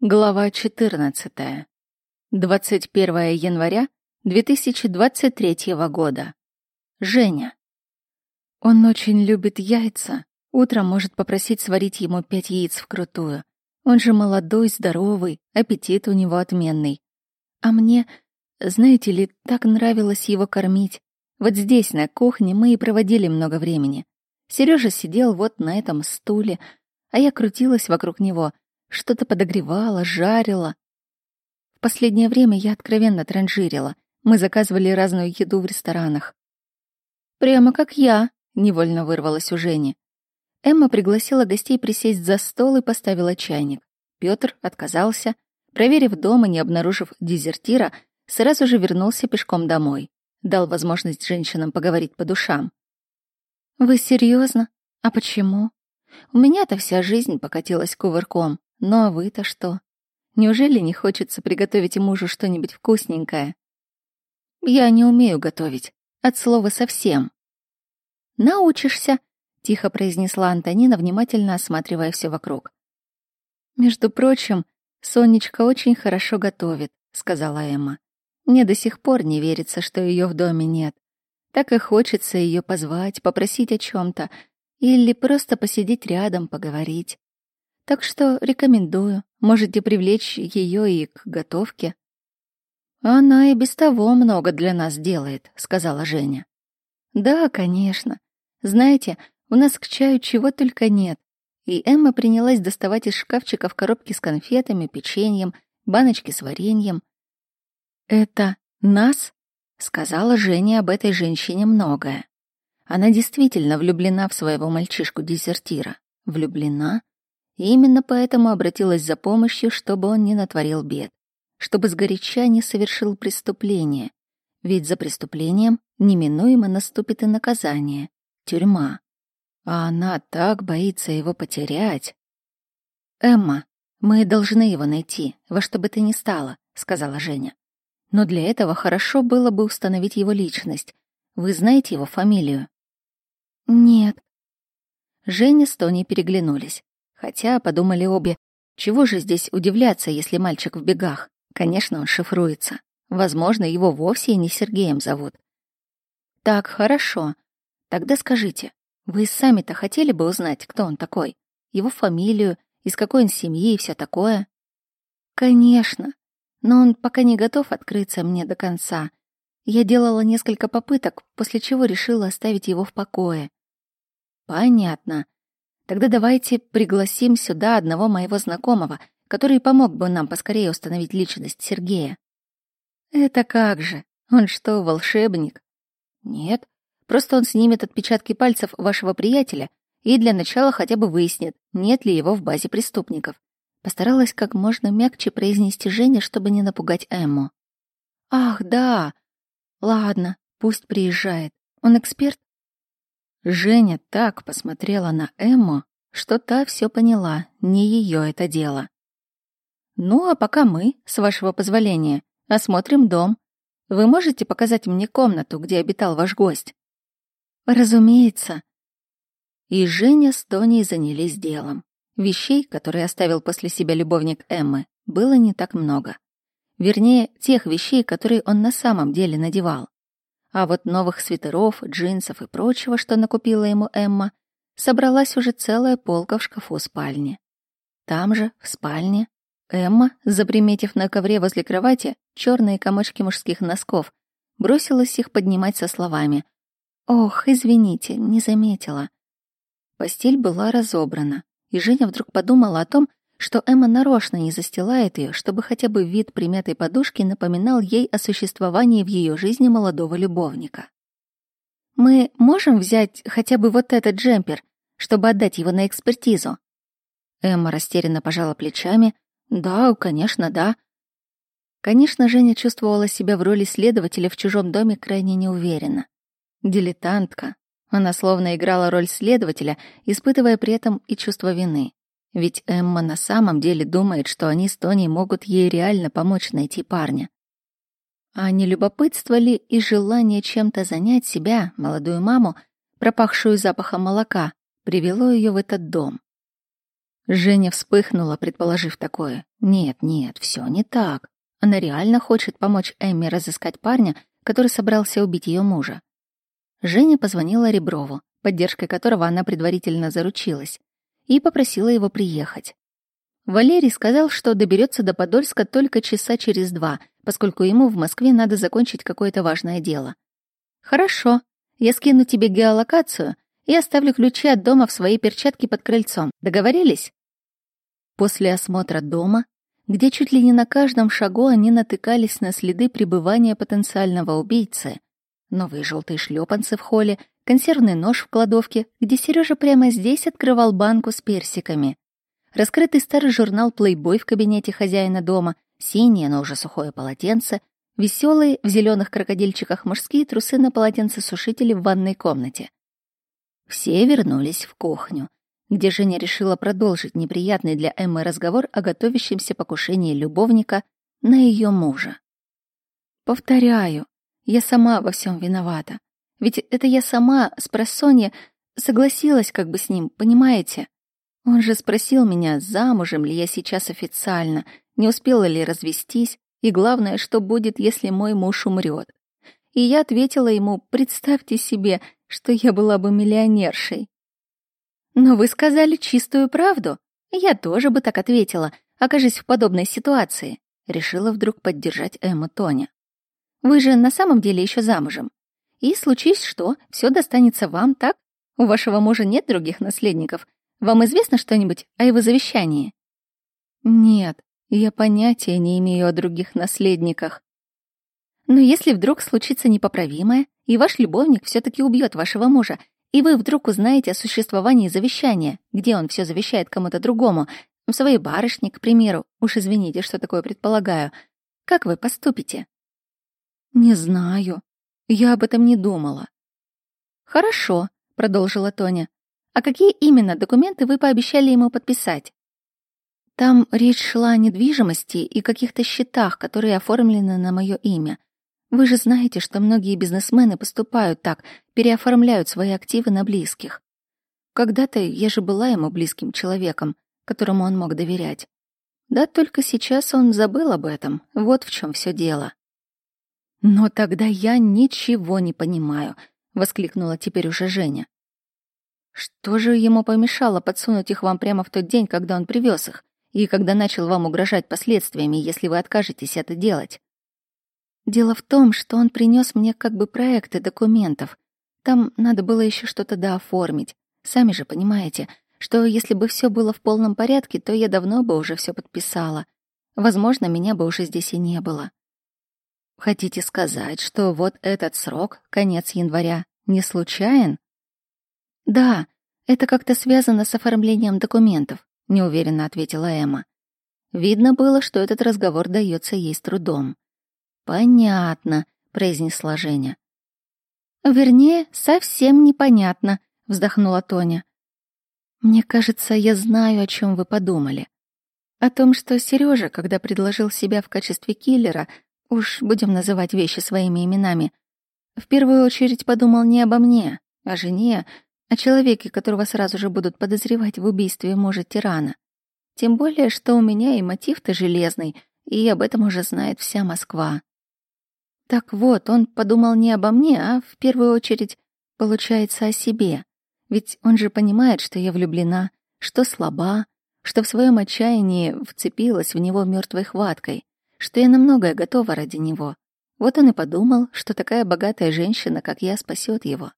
Глава 14. 21 января 2023 года. Женя. Он очень любит яйца. Утром может попросить сварить ему пять яиц вкрутую. Он же молодой, здоровый, аппетит у него отменный. А мне, знаете ли, так нравилось его кормить. Вот здесь, на кухне, мы и проводили много времени. Сережа сидел вот на этом стуле, а я крутилась вокруг него — что-то подогревала, жарила. В последнее время я откровенно транжирила. Мы заказывали разную еду в ресторанах. «Прямо как я», — невольно вырвалась у Жени. Эмма пригласила гостей присесть за стол и поставила чайник. Пётр отказался. Проверив дом и не обнаружив дезертира, сразу же вернулся пешком домой. Дал возможность женщинам поговорить по душам. «Вы серьезно? А почему? У меня-то вся жизнь покатилась кувырком. Ну а вы-то что? Неужели не хочется приготовить мужу что-нибудь вкусненькое? Я не умею готовить. От слова совсем. Научишься, тихо произнесла Антонина, внимательно осматривая все вокруг. Между прочим, Сонечка очень хорошо готовит, сказала Эмма. Мне до сих пор не верится, что ее в доме нет. Так и хочется ее позвать, попросить о чем то или просто посидеть рядом, поговорить. Так что рекомендую. Можете привлечь ее и к готовке. Она и без того много для нас делает, сказала Женя. Да, конечно. Знаете, у нас к чаю чего только нет. И Эмма принялась доставать из шкафчиков коробки с конфетами, печеньем, баночки с вареньем. Это нас? сказала Женя об этой женщине многое. Она действительно влюблена в своего мальчишку-дезертира. Влюблена и именно поэтому обратилась за помощью, чтобы он не натворил бед, чтобы сгоряча не совершил преступление, ведь за преступлением неминуемо наступит и наказание — тюрьма. А она так боится его потерять. «Эмма, мы должны его найти, во что бы то ни стало», — сказала Женя. «Но для этого хорошо было бы установить его личность. Вы знаете его фамилию?» «Нет». Женя с Тони переглянулись. Хотя, подумали обе, чего же здесь удивляться, если мальчик в бегах? Конечно, он шифруется. Возможно, его вовсе и не Сергеем зовут. Так, хорошо. Тогда скажите, вы сами-то хотели бы узнать, кто он такой? Его фамилию, из какой он семьи и все такое? Конечно. Но он пока не готов открыться мне до конца. Я делала несколько попыток, после чего решила оставить его в покое. Понятно. Тогда давайте пригласим сюда одного моего знакомого, который помог бы нам поскорее установить личность Сергея. Это как же? Он что, волшебник? Нет, просто он снимет отпечатки пальцев вашего приятеля и для начала хотя бы выяснит, нет ли его в базе преступников. Постаралась как можно мягче произнести Женя, чтобы не напугать Эмму. Ах, да. Ладно, пусть приезжает. Он эксперт? Женя так посмотрела на Эмму, что та все поняла, не ее это дело. «Ну, а пока мы, с вашего позволения, осмотрим дом. Вы можете показать мне комнату, где обитал ваш гость?» «Разумеется». И Женя с Тоней занялись делом. Вещей, которые оставил после себя любовник Эммы, было не так много. Вернее, тех вещей, которые он на самом деле надевал. А вот новых свитеров, джинсов и прочего, что накупила ему Эмма, собралась уже целая полка в шкафу спальни. Там же, в спальне, Эмма, заприметив на ковре возле кровати черные комочки мужских носков, бросилась их поднимать со словами «Ох, извините, не заметила». Постель была разобрана, и Женя вдруг подумала о том, что Эмма нарочно не застилает ее, чтобы хотя бы вид примятой подушки напоминал ей о существовании в ее жизни молодого любовника. «Мы можем взять хотя бы вот этот джемпер, чтобы отдать его на экспертизу?» Эмма растерянно пожала плечами. «Да, конечно, да». Конечно, Женя чувствовала себя в роли следователя в чужом доме крайне неуверенно. Дилетантка. Она словно играла роль следователя, испытывая при этом и чувство вины. Ведь Эмма на самом деле думает, что они с Тони могут ей реально помочь найти парня. А не любопытство ли и желание чем-то занять себя, молодую маму, пропахшую запахом молока, привело ее в этот дом? Женя вспыхнула, предположив такое. Нет, нет, все не так. Она реально хочет помочь Эмме разыскать парня, который собрался убить ее мужа. Женя позвонила Реброву, поддержкой которого она предварительно заручилась, и попросила его приехать. Валерий сказал, что доберется до Подольска только часа через два, поскольку ему в Москве надо закончить какое-то важное дело. «Хорошо, я скину тебе геолокацию и оставлю ключи от дома в своей перчатке под крыльцом. Договорились?» После осмотра дома, где чуть ли не на каждом шагу они натыкались на следы пребывания потенциального убийцы, новые желтые шлепанцы в холле, консервный нож в кладовке, где Сережа прямо здесь открывал банку с персиками, раскрытый старый журнал «Плейбой» в кабинете хозяина дома, синее, но уже сухое полотенце, веселые в зеленых крокодильчиках мужские трусы на полотенцесушителе в ванной комнате. Все вернулись в кухню где Женя решила продолжить неприятный для Эммы разговор о готовящемся покушении любовника на ее мужа. Повторяю, я сама во всем виновата. Ведь это я сама с просонья согласилась как бы с ним, понимаете? Он же спросил меня, замужем ли я сейчас официально, не успела ли развестись, и главное, что будет, если мой муж умрет. И я ответила ему, представьте себе, что я была бы миллионершей. Но вы сказали чистую правду. Я тоже бы так ответила, окажись в подобной ситуации. Решила вдруг поддержать Эмма Тоня. Вы же на самом деле еще замужем. И случись что, все достанется вам, так? У вашего мужа нет других наследников. Вам известно что-нибудь о его завещании? Нет, я понятия не имею о других наследниках. Но если вдруг случится непоправимое, и ваш любовник все таки убьет вашего мужа, и вы вдруг узнаете о существовании завещания, где он все завещает кому-то другому, своей барышне, к примеру, уж извините, что такое предполагаю, как вы поступите? Не знаю. Я об этом не думала. Хорошо, продолжила Тоня. А какие именно документы вы пообещали ему подписать? Там речь шла о недвижимости и каких-то счетах, которые оформлены на мое имя. Вы же знаете, что многие бизнесмены поступают так, переоформляют свои активы на близких. Когда-то я же была ему близким человеком, которому он мог доверять. Да только сейчас он забыл об этом. Вот в чем все дело. Но тогда я ничего не понимаю, воскликнула теперь уже Женя. Что же ему помешало подсунуть их вам прямо в тот день, когда он привез их, и когда начал вам угрожать последствиями, если вы откажетесь это делать? Дело в том, что он принес мне как бы проекты документов. Там надо было еще что-то дооформить. Сами же понимаете, что если бы все было в полном порядке, то я давно бы уже все подписала. Возможно, меня бы уже здесь и не было. Хотите сказать, что вот этот срок, конец января, не случайен? Да, это как-то связано с оформлением документов, неуверенно ответила Эмма. Видно было, что этот разговор дается ей с трудом. «Понятно», — произнесла Женя. «Вернее, совсем непонятно», — вздохнула Тоня. «Мне кажется, я знаю, о чем вы подумали. О том, что Сережа, когда предложил себя в качестве киллера, уж будем называть вещи своими именами, в первую очередь подумал не обо мне, о жене, о человеке, которого сразу же будут подозревать в убийстве мужа тирана. Тем более, что у меня и мотив-то железный, и об этом уже знает вся Москва. Так вот, он подумал не обо мне, а в первую очередь, получается, о себе. Ведь он же понимает, что я влюблена, что слаба, что в своем отчаянии вцепилась в него мертвой хваткой, что я на многое готова ради него. Вот он и подумал, что такая богатая женщина, как я, спасет его.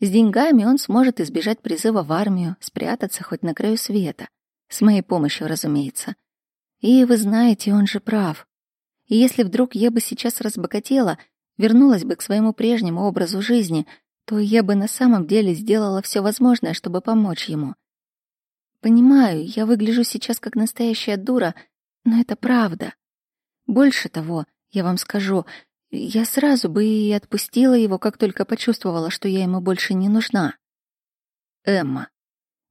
С деньгами он сможет избежать призыва в армию, спрятаться хоть на краю света. С моей помощью, разумеется. И вы знаете, он же прав. И если вдруг я бы сейчас разбогатела, вернулась бы к своему прежнему образу жизни, то я бы на самом деле сделала все возможное, чтобы помочь ему. Понимаю, я выгляжу сейчас как настоящая дура, но это правда. Больше того, я вам скажу, я сразу бы и отпустила его, как только почувствовала, что я ему больше не нужна. Эмма,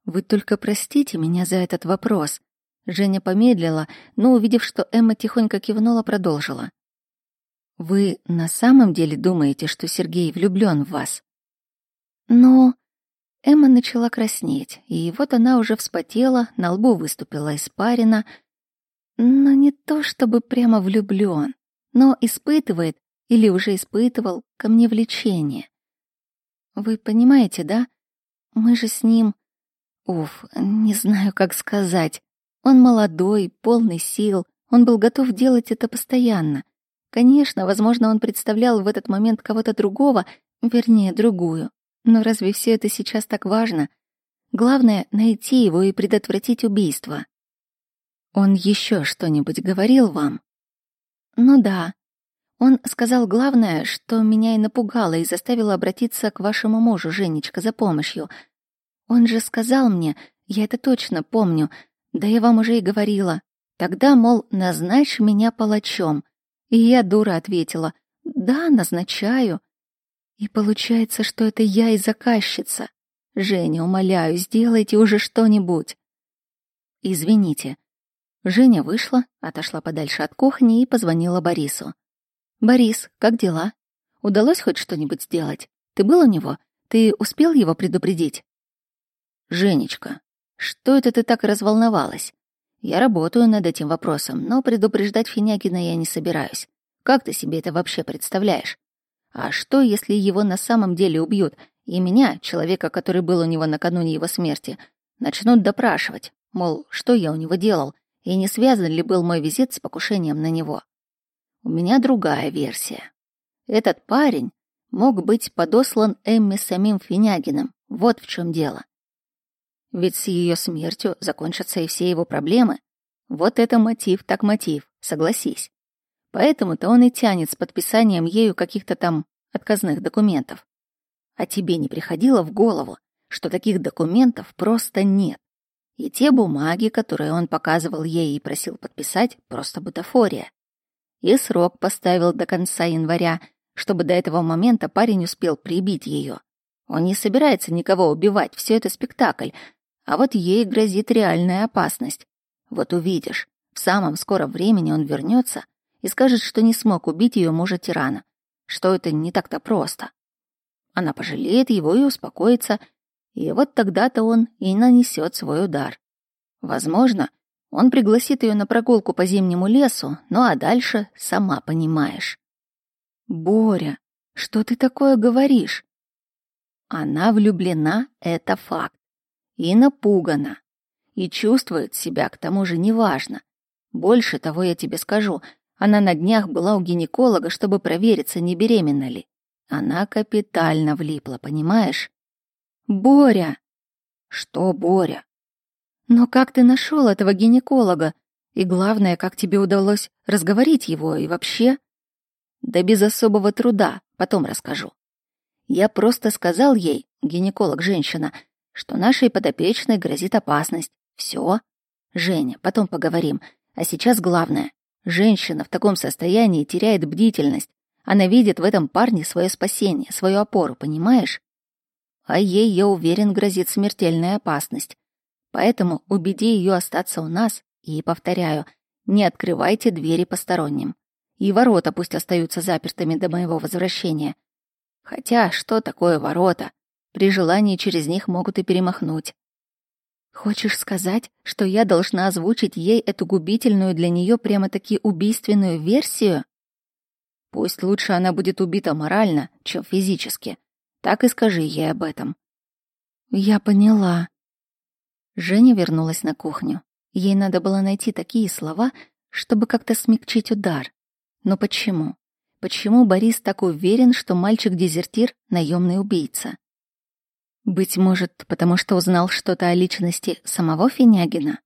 вы только простите меня за этот вопрос, Женя помедлила, но, увидев, что Эмма тихонько кивнула, продолжила. «Вы на самом деле думаете, что Сергей влюблён в вас?» «Но Эмма начала краснеть, и вот она уже вспотела, на лбу выступила испарина, но не то чтобы прямо влюблён, но испытывает или уже испытывал ко мне влечение. Вы понимаете, да? Мы же с ним... Уф, не знаю, как сказать. Он молодой, полный сил, он был готов делать это постоянно. Конечно, возможно, он представлял в этот момент кого-то другого, вернее, другую. Но разве все это сейчас так важно? Главное — найти его и предотвратить убийство. Он еще что-нибудь говорил вам? Ну да. Он сказал главное, что меня и напугало и заставило обратиться к вашему мужу, Женечка, за помощью. Он же сказал мне, я это точно помню, да я вам уже и говорила. Тогда, мол, назначь меня палачом. И я, дура, ответила, да, назначаю. И получается, что это я и заказчица. Женя, умоляю, сделайте уже что-нибудь. Извините. Женя вышла, отошла подальше от кухни и позвонила Борису. Борис, как дела? Удалось хоть что-нибудь сделать? Ты был у него? Ты успел его предупредить? Женечка, что это ты так разволновалась? Я работаю над этим вопросом, но предупреждать Финягина я не собираюсь. Как ты себе это вообще представляешь? А что, если его на самом деле убьют, и меня, человека, который был у него накануне его смерти, начнут допрашивать, мол, что я у него делал, и не связан ли был мой визит с покушением на него? У меня другая версия. Этот парень мог быть подослан Эмми самим Финягиным, вот в чем дело. Ведь с ее смертью закончатся и все его проблемы. Вот это мотив так мотив, согласись. Поэтому-то он и тянет с подписанием ею каких-то там отказных документов. А тебе не приходило в голову, что таких документов просто нет? И те бумаги, которые он показывал ей и просил подписать, просто бутафория. И срок поставил до конца января, чтобы до этого момента парень успел прибить ее. Он не собирается никого убивать, все это спектакль, а вот ей грозит реальная опасность. Вот увидишь, в самом скором времени он вернется и скажет, что не смог убить ее мужа-тирана, что это не так-то просто. Она пожалеет его и успокоится, и вот тогда-то он и нанесет свой удар. Возможно, он пригласит ее на прогулку по зимнему лесу, ну а дальше сама понимаешь. Боря, что ты такое говоришь? Она влюблена, это факт. И напугана. И чувствует себя, к тому же, неважно. Больше того я тебе скажу, она на днях была у гинеколога, чтобы провериться, не беременна ли. Она капитально влипла, понимаешь? Боря! Что, Боря? Но как ты нашел этого гинеколога? И главное, как тебе удалось разговорить его и вообще? Да без особого труда, потом расскажу. Я просто сказал ей, гинеколог-женщина, что нашей подопечной грозит опасность. Все. Женя, потом поговорим. А сейчас главное. Женщина в таком состоянии теряет бдительность. Она видит в этом парне свое спасение, свою опору, понимаешь? А ей, я уверен, грозит смертельная опасность. Поэтому убеди ее остаться у нас и, повторяю, не открывайте двери посторонним. И ворота пусть остаются запертыми до моего возвращения. Хотя, что такое ворота? При желании через них могут и перемахнуть. Хочешь сказать, что я должна озвучить ей эту губительную для нее прямо-таки убийственную версию? Пусть лучше она будет убита морально, чем физически. Так и скажи ей об этом. Я поняла. Женя вернулась на кухню. Ей надо было найти такие слова, чтобы как-то смягчить удар. Но почему? Почему Борис так уверен, что мальчик-дезертир — наемный убийца? Быть может, потому что узнал что-то о личности самого Финягина?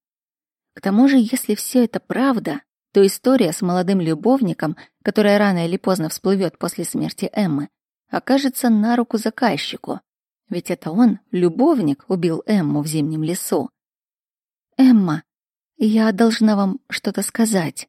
К тому же, если все это правда, то история с молодым любовником, которая рано или поздно всплывет после смерти Эммы, окажется на руку заказчику. Ведь это он, любовник, убил Эмму в зимнем лесу. «Эмма, я должна вам что-то сказать».